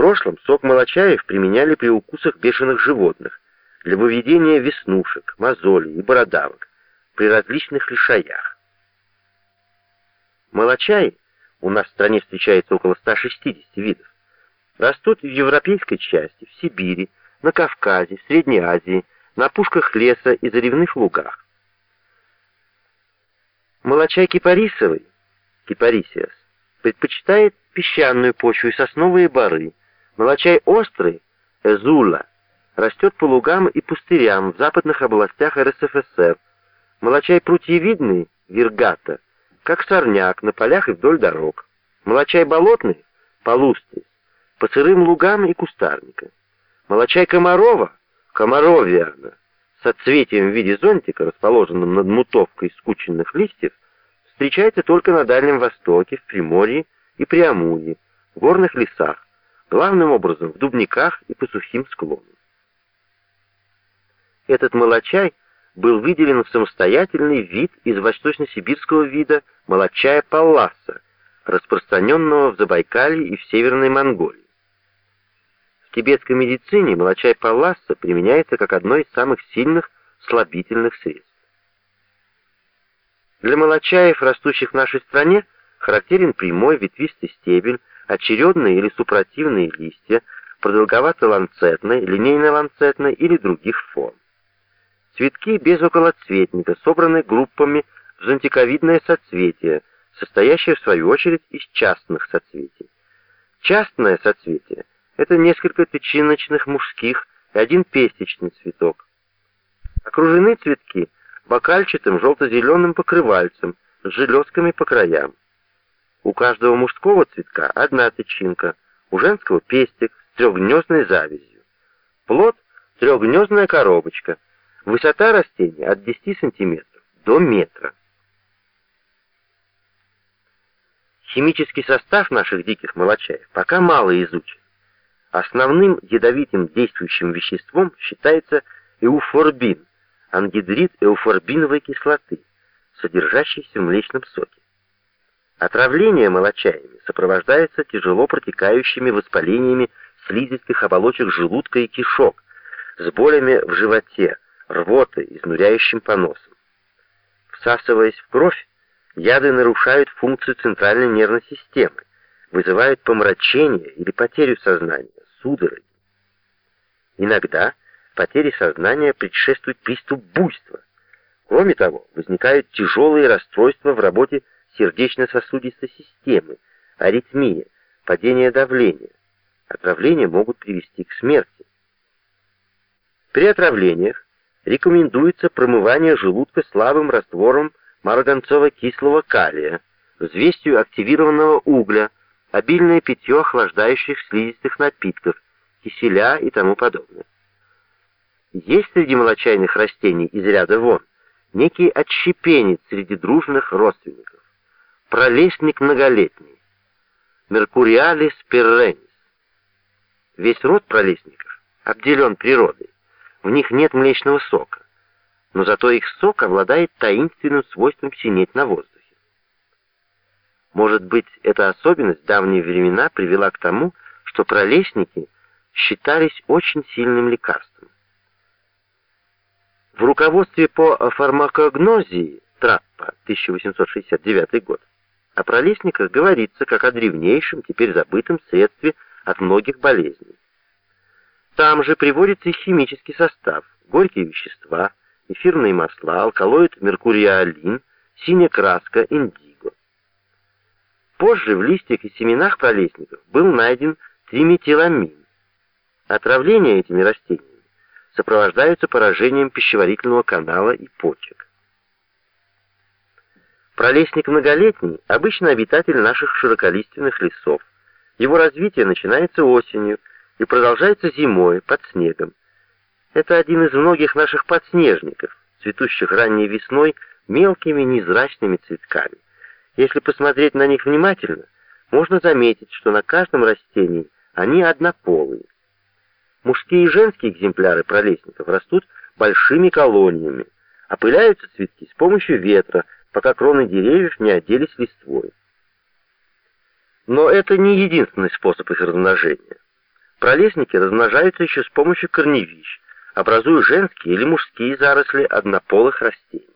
прошлом сок молочаев применяли при укусах бешеных животных для выведения веснушек, мозолей и бородавок при различных лишаях. Молочаи, у нас в стране встречается около 160 видов, растут в европейской части, в Сибири, на Кавказе, в Средней Азии, на пушках леса и заливных лугах. Молочай кипарисовый, кипарисиас, предпочитает песчаную почву и сосновые бары. Молочай острый, эзула, растет по лугам и пустырям в западных областях РСФСР. Молочай прутьевидный, виргата, как сорняк на полях и вдоль дорог. Молочай болотный, полустис, по сырым лугам и кустарникам. Молочай комарова, комаровиана, с отцветием в виде зонтика, расположенным над мутовкой скученных листьев, встречается только на Дальнем Востоке, в Приморье и Преамурье, в горных лесах, главным образом в дубниках и по сухим склонам. Этот молочай был выделен в самостоятельный вид из восточно-сибирского вида молочая палласа, распространенного в Забайкалье и в Северной Монголии. В тибетской медицине молочай палласа применяется как одно из самых сильных слабительных средств. Для молочаев, растущих в нашей стране, характерен прямой ветвистый стебель, очередные или супротивные листья, продолговато-ланцетной, линейно-ланцетной или других форм. Цветки без околоцветника, собраны группами в зонтиковидное соцветие, состоящее в свою очередь из частных соцветий. Частное соцветие — это несколько тычиночных мужских и один пестичный цветок. Окружены цветки — бокальчатым желто-зеленым покрывальцем с железками по краям. У каждого мужского цветка одна тычинка, у женского пестик с трехгнездной завязью. Плод — трехгнездная коробочка. Высота растения от 10 см до метра. Химический состав наших диких молочаев пока мало изучен. Основным ядовитым действующим веществом считается эуфорбин, ангидрид эуфорбиновой кислоты, содержащейся в млечном соке. Отравление молочаями сопровождается тяжело протекающими воспалениями слизистых оболочек желудка и кишок, с болями в животе, рвотой, изнуряющим поносом. Всасываясь в кровь, яды нарушают функцию центральной нервной системы, вызывают помрачение или потерю сознания, судороги. Иногда потере сознания предшествует приступ буйства. Кроме того, возникают тяжелые расстройства в работе сердечно-сосудистой системы, аритмия, падение давления. Отравления могут привести к смерти. При отравлениях рекомендуется промывание желудка слабым раствором марганцово-кислого калия, взвестью активированного угля, обильное питье охлаждающих слизистых напитков, киселя и тому подобное. Есть среди молочайных растений из ряда вон некий отщепенец среди дружных родственников, пролесник многолетний, Меркуриалис перренис. Весь род пролесников обделен природой, в них нет млечного сока, но зато их сок обладает таинственным свойством синеть на воздухе. Может быть, эта особенность давние времена привела к тому, что пролесники считались очень сильным лекарством. В руководстве по фармакогнозии Траппа, 1869 год, о пролесниках говорится как о древнейшем, теперь забытом средстве от многих болезней. Там же приводится и химический состав, горькие вещества, эфирные масла, алкалоид меркуриалин, синяя краска, индиго. Позже в листьях и семенах пролесников был найден триметиламин. Отравление этими растениями сопровождаются поражением пищеварительного канала и почек. Пролесник многолетний – обычно обитатель наших широколиственных лесов. Его развитие начинается осенью и продолжается зимой, под снегом. Это один из многих наших подснежников, цветущих ранней весной мелкими незрачными цветками. Если посмотреть на них внимательно, можно заметить, что на каждом растении они однополые. Мужские и женские экземпляры пролесников растут большими колониями. Опыляются цветки с помощью ветра, пока кроны деревьев не оделись листвой. Но это не единственный способ их размножения. Пролесники размножаются еще с помощью корневищ, образуя женские или мужские заросли однополых растений.